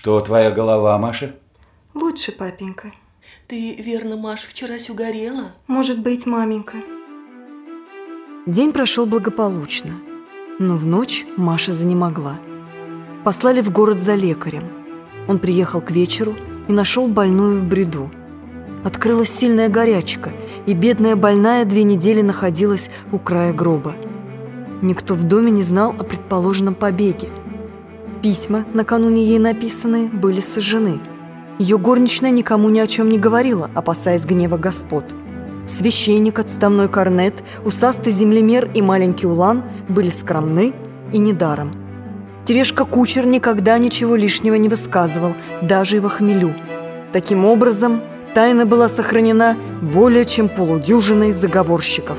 Что твоя голова, Маша? Лучше, папенька. Ты, верно, Маш, вчера угорела? Может быть, маменька. День прошел благополучно, но в ночь Маша занемогла. Послали в город за лекарем. Он приехал к вечеру и нашел больную в бреду. Открылась сильная горячка, и бедная больная две недели находилась у края гроба. Никто в доме не знал о предположенном побеге. Письма, накануне ей написанные, были сожжены. Ее горничная никому ни о чем не говорила, опасаясь гнева господ. Священник, отставной корнет, усастый землемер и маленький улан были скромны и недаром. Терешка-кучер никогда ничего лишнего не высказывал, даже и во хмелю. Таким образом, тайна была сохранена более чем полудюжиной заговорщиков.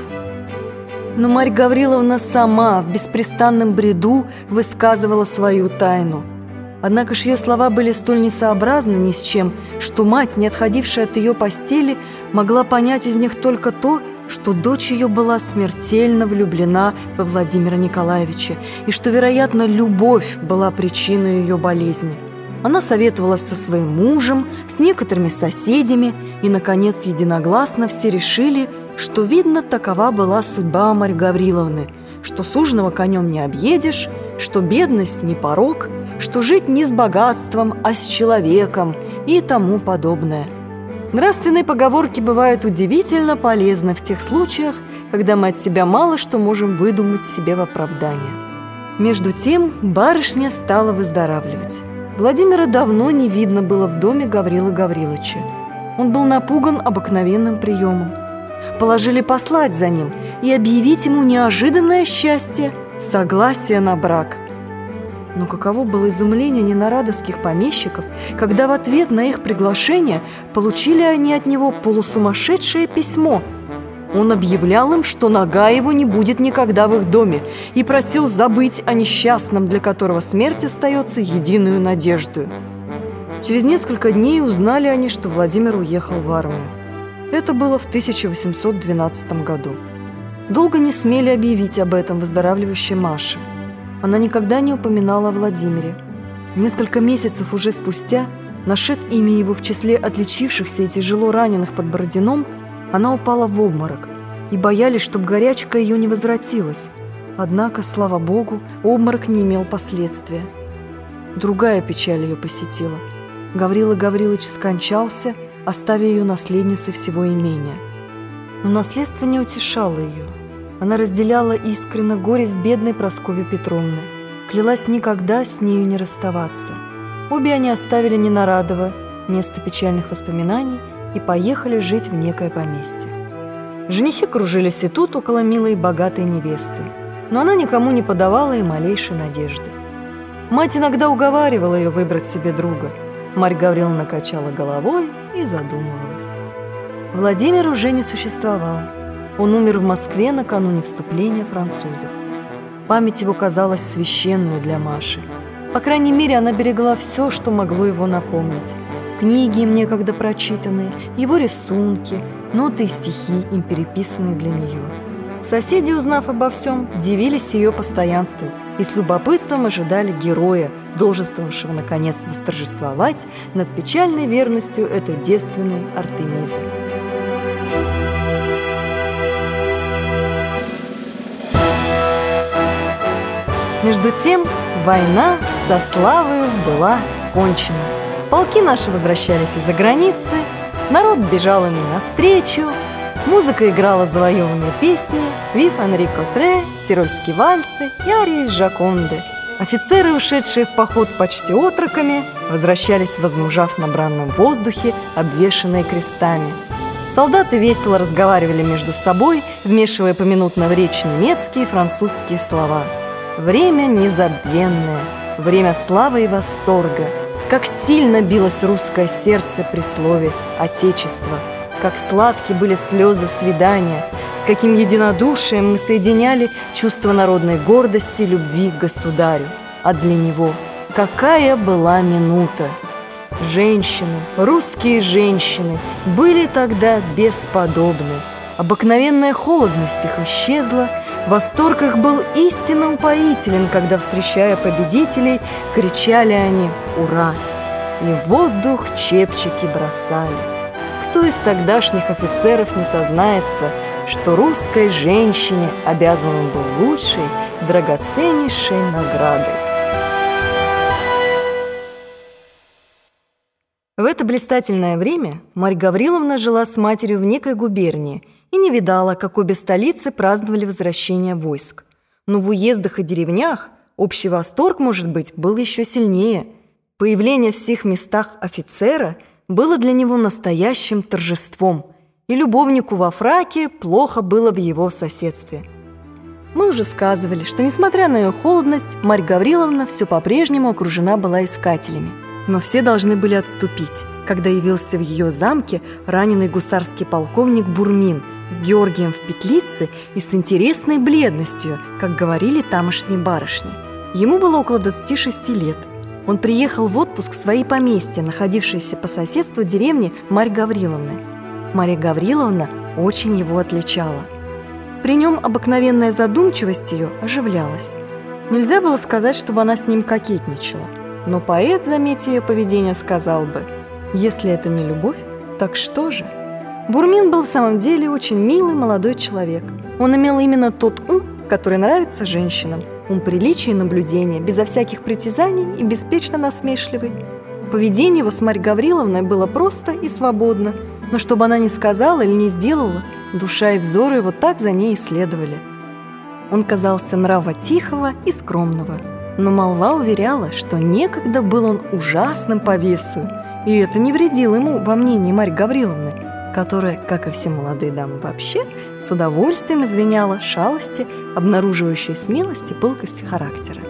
Но Марь Гавриловна сама в беспрестанном бреду высказывала свою тайну. Однако ж ее слова были столь несообразны ни с чем, что мать, не отходившая от ее постели, могла понять из них только то, что дочь ее была смертельно влюблена во Владимира Николаевича и что, вероятно, любовь была причиной ее болезни. Она советовалась со своим мужем, с некоторыми соседями, и, наконец, единогласно все решили, что, видно, такова была судьба Марьи Гавриловны, что суженого конем не объедешь, что бедность не порог, что жить не с богатством, а с человеком и тому подобное. Нравственные поговорки бывают удивительно полезны в тех случаях, когда мы от себя мало что можем выдумать себе в оправдание. Между тем барышня стала выздоравливать. Владимира давно не видно было в доме Гаврила Гавриловича. Он был напуган обыкновенным приемом. Положили послать за ним и объявить ему неожиданное счастье – согласие на брак. Но каково было изумление ненарадовских помещиков, когда в ответ на их приглашение получили они от него полусумасшедшее письмо. Он объявлял им, что нога его не будет никогда в их доме, и просил забыть о несчастном, для которого смерть остается единую надеждой. Через несколько дней узнали они, что Владимир уехал в армию. Это было в 1812 году. Долго не смели объявить об этом выздоравливающей Маше. Она никогда не упоминала о Владимире. Несколько месяцев уже спустя, нашед имя его в числе отличившихся и тяжело раненых под Бородином, она упала в обморок и боялись, чтобы горячка ее не возвратилась. Однако, слава богу, обморок не имел последствия. Другая печаль ее посетила. Гаврила Гаврилович скончался, оставив ее наследницей всего имения. Но наследство не утешало ее. Она разделяла искренно горе с бедной Прасковьей Петровной. Клялась никогда с нею не расставаться. Обе они оставили Ненарадово, место печальных воспоминаний, и поехали жить в некое поместье. Женихи кружились и тут около милой богатой невесты, но она никому не подавала и малейшей надежды. Мать иногда уговаривала ее выбрать себе друга. Марь Гавриловна качала головой и задумывалась. Владимир уже не существовал. Он умер в Москве накануне вступления французов. Память его казалась священную для Маши. По крайней мере, она берегла все, что могло его напомнить. Книги им некогда прочитанные, его рисунки, ноты и стихи, им переписанные для нее. Соседи, узнав обо всем, дивились ее постоянству и с любопытством ожидали героя, долженствовавшего наконец восторжествовать над печальной верностью этой девственной Артемизы. Между тем, война со славою была кончена. Полки наши возвращались из-за границы, народ бежал им навстречу, музыка играла завоеванные песни, «Вив Анрико Тре», «Тирольские вальсы» и арии «Жаконды». Офицеры, ушедшие в поход почти отроками, возвращались, возмужав на бранном воздухе, обвешанные крестами. Солдаты весело разговаривали между собой, вмешивая поминутно в речь немецкие и французские слова – Время незабвенное, время славы и восторга. Как сильно билось русское сердце при слове «Отечество», как сладки были слезы свидания, с каким единодушием мы соединяли чувство народной гордости любви к государю. А для него какая была минута! Женщины, русские женщины, были тогда бесподобны. Обыкновенная холодность их исчезла, Восторг их был истинно упоителен, когда, встречая победителей, кричали они «Ура!». и в воздух чепчики бросали. Кто из тогдашних офицеров не сознается, что русской женщине обязан был лучшей, драгоценнейшей наградой? В это блистательное время Марья Гавриловна жила с матерью в некой губернии и не видала, как обе столицы праздновали возвращение войск. Но в уездах и деревнях общий восторг, может быть, был еще сильнее. Появление в всех местах офицера было для него настоящим торжеством, и любовнику во фраке плохо было в его соседстве. Мы уже сказывали, что, несмотря на ее холодность, Марья Гавриловна все по-прежнему окружена была искателями. Но все должны были отступить, когда явился в ее замке раненый гусарский полковник Бурмин – с Георгием в петлице и с интересной бледностью, как говорили тамошние барышни. Ему было около 26 лет. Он приехал в отпуск в свои поместья, находившиеся по соседству деревни Марьи Гавриловны. Марья Гавриловна очень его отличала. При нем обыкновенная задумчивость ее оживлялась. Нельзя было сказать, чтобы она с ним кокетничала. Но поэт, заметив ее поведение, сказал бы, «Если это не любовь, так что же?» Бурмин был в самом деле очень милый молодой человек. Он имел именно тот ум, который нравится женщинам. Ум приличия и наблюдения, безо всяких притязаний и беспечно насмешливый. Поведение его с Марьей Гавриловной было просто и свободно, но чтобы она не сказала или не сделала, душа и взоры его так за ней исследовали. Он казался нрава тихого и скромного, но молва уверяла, что некогда был он ужасным по весу, и это не вредило ему во мнении Марьи Гавриловны – которая, как и все молодые дамы вообще, с удовольствием извиняла шалости, обнаруживающие смелость и пылкость характера.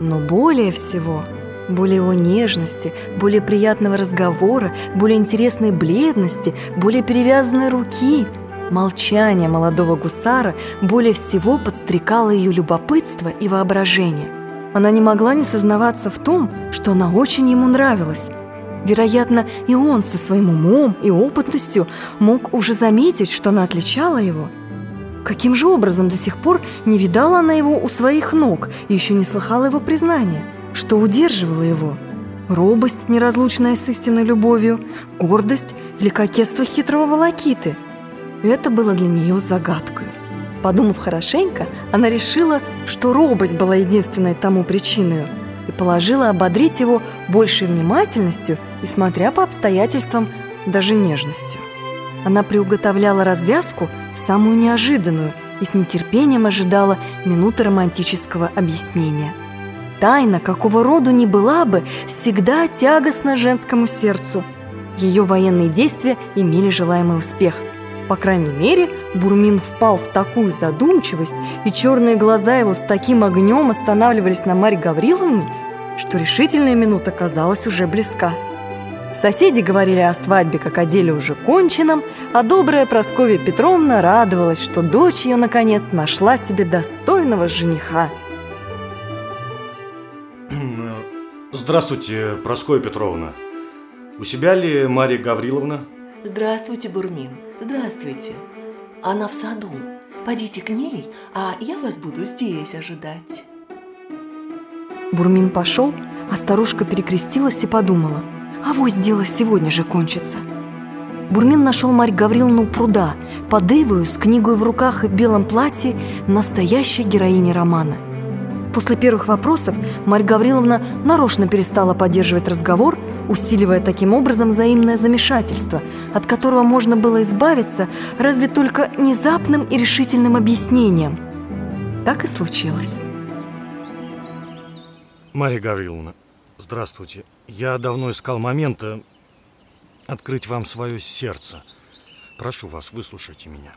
Но более всего, более его нежности, более приятного разговора, более интересной бледности, более перевязанной руки, молчание молодого гусара более всего подстрекало ее любопытство и воображение. Она не могла не сознаваться в том, что она очень ему нравилась, Вероятно, и он со своим умом и опытностью мог уже заметить, что она отличала его. Каким же образом до сих пор не видала она его у своих ног и еще не слыхала его признания? Что удерживало его? Робость, неразлучная с истинной любовью, гордость или кокетство хитрого волокиты? Это было для нее загадкой. Подумав хорошенько, она решила, что робость была единственной тому причиной – и положила ободрить его большей внимательностью и, смотря по обстоятельствам, даже нежностью. Она приуготовляла развязку, самую неожиданную, и с нетерпением ожидала минуты романтического объяснения. Тайна, какого роду ни была бы, всегда тягостна женскому сердцу. Ее военные действия имели желаемый успех. По крайней мере, Бурмин впал в такую задумчивость, и черные глаза его с таким огнем останавливались на Марье Гавриловне, что решительная минута казалась уже близка. Соседи говорили о свадьбе как о деле уже конченном, а добрая Прасковья Петровна радовалась, что дочь ее, наконец, нашла себе достойного жениха. Здравствуйте, Прасковья Петровна. У себя ли Мария Гавриловна? Здравствуйте, Бурмин. Здравствуйте. Она в саду. Пойдите к ней, а я вас буду здесь ожидать. Бурмин пошел, а старушка перекрестилась и подумала, а вось дело сегодня же кончится. Бурмин нашел Марь Гавриловну у пруда, под Ивою, с книгой в руках и в белом платье, настоящей героини романа. После первых вопросов Марь Гавриловна нарочно перестала поддерживать разговор, усиливая таким образом взаимное замешательство, от которого можно было избавиться разве только внезапным и решительным объяснением. Так и случилось. Мария Гавриловна, здравствуйте. Я давно искал момента открыть вам свое сердце. Прошу вас, выслушайте меня.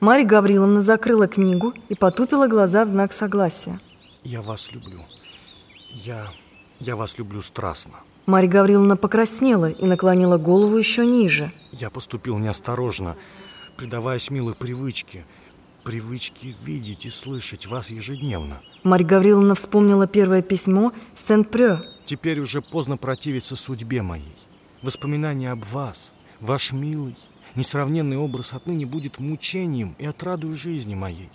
Марья Гавриловна закрыла книгу и потупила глаза в знак согласия. Я вас люблю. Я, я вас люблю страстно. Марья Гавриловна покраснела и наклонила голову еще ниже. Я поступил неосторожно, предаваясь милой привычке – привычки видеть и слышать вас ежедневно. Марья Гавриловна вспомнила первое письмо Сент-Прё. Теперь уже поздно противиться судьбе моей. Воспоминания об вас, ваш милый, несравненный образ отныне будет мучением и отрадой жизни моей.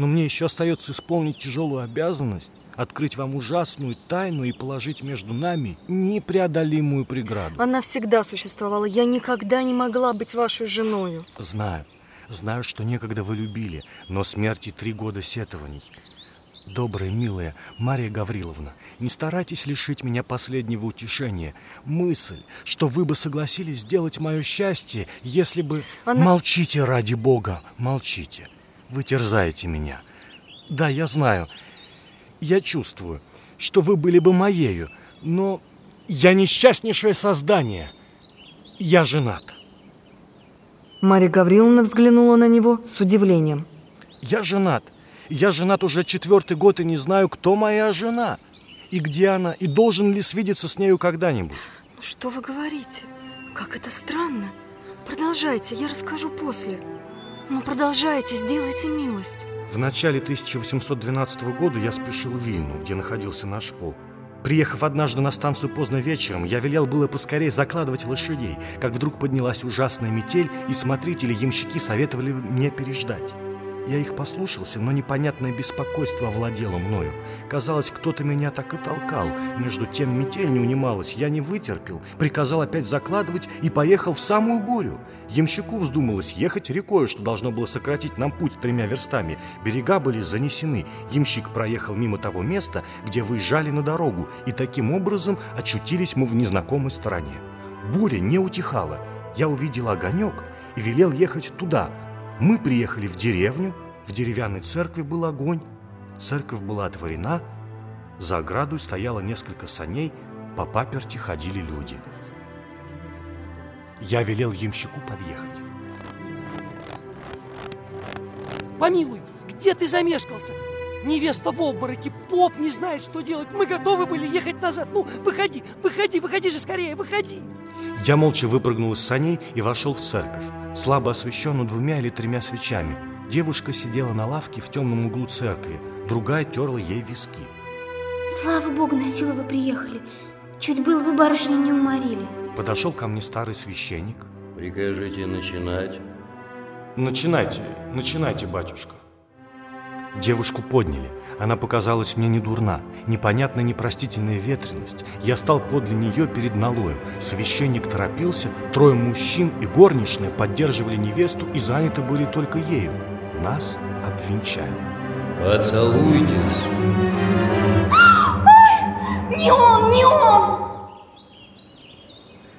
Но мне еще остается исполнить тяжелую обязанность открыть вам ужасную тайну и положить между нами непреодолимую преграду. Она всегда существовала. Я никогда не могла быть вашей женою. Знаю, знаю, что некогда вы любили, но смерти три года сетований. Добрая, милая Мария Гавриловна, не старайтесь лишить меня последнего утешения. Мысль, что вы бы согласились сделать мое счастье, если бы... Она- Молчите ради Бога, молчите. Вы терзаете меня. Да, я знаю, я чувствую, что вы были бы моею, но я несчастнейшее создание. Я женат. Марья Гавриловна взглянула на него с удивлением. Я женат. Я женат уже четвертый год и не знаю, кто моя жена. И где она, и должен ли свидеться с нею когда-нибудь. Ну, Что вы говорите? Как это странно. Продолжайте, я расскажу после. Ну, продолжайте, сделайте милость. В начале 1812 года я спешил в Вильну, где находился наш полк. Приехав однажды на станцию поздно вечером, я велел было поскорее закладывать лошадей, как вдруг поднялась ужасная метель, и смотрители-ямщики советовали мне переждать. Я их послушался, но непонятное беспокойство овладело мною. Казалось, кто-то меня так и толкал. Между тем метель не унималась, я не вытерпел, приказал опять закладывать и поехал в самую бурю. Ямщику вздумалось ехать рекой, что должно было сократить нам путь тремя верстами. Берега были занесены. Ямщик проехал мимо того места, где выезжали на дорогу, и таким образом очутились мы в незнакомой стороне. Буря не утихала. Я увидел огонек и велел ехать туда. Мы приехали в деревню, в деревянной церкви был огонь. Церковь была отворена, за оградой стояло несколько саней, по паперти ходили люди. Я велел ямщику подъехать. Помилуй, где ты замешкался? Невеста в обмороке, поп не знает, что делать. Мы готовы были ехать назад. Ну, выходи, выходи, выходи же скорее, выходи. Я молча выпрыгнул из саней и вошел в церковь, слабо освещенную двумя или тремя свечами. Девушка сидела на лавке в темном углу церкви, другая терла ей виски. Слава богу, на силу вы приехали. Чуть было вы барышню не уморили. Подошел ко мне старый священник. Прикажите начинать. Начинайте, начинайте, батюшка. Девушку подняли. Она показалась мне не дурна. Непонятная непростительная ветренность. Я стал подле нее перед налоем. Священник торопился. Трое мужчин и горничная поддерживали невесту и заняты были только ею. Нас обвенчали. Поцелуйтесь. Не он, не он!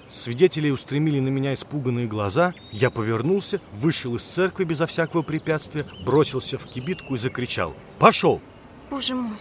Свидетели устремили на меня испуганные глаза. Я повернулся, вышел из церкви безо всякого препятствия, бросился в кибитку и закричал «Пошел!» Боже мой,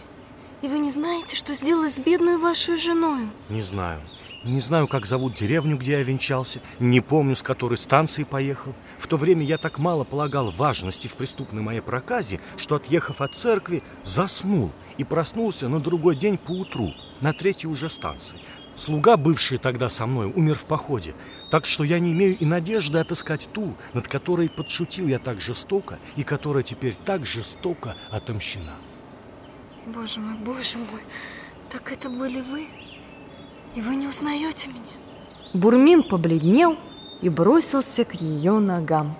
и вы не знаете, что сделалось с бедной вашей женою? Не знаю. Не знаю, как зовут деревню, где я венчался, не помню, с которой станции поехал. В то время я так мало полагал важности в преступной моей проказе, что, отъехав от церкви, заснул и проснулся на другой день поутру, на третьей уже станции. Слуга, бывший тогда со мной, умер в походе, так что я не имею и надежды отыскать ту, над которой подшутил я так жестоко и которая теперь так жестоко отомщена. Боже мой, боже мой, так это были вы? И вы не узнаете меня? Бурмин побледнел и бросился к ее ногам.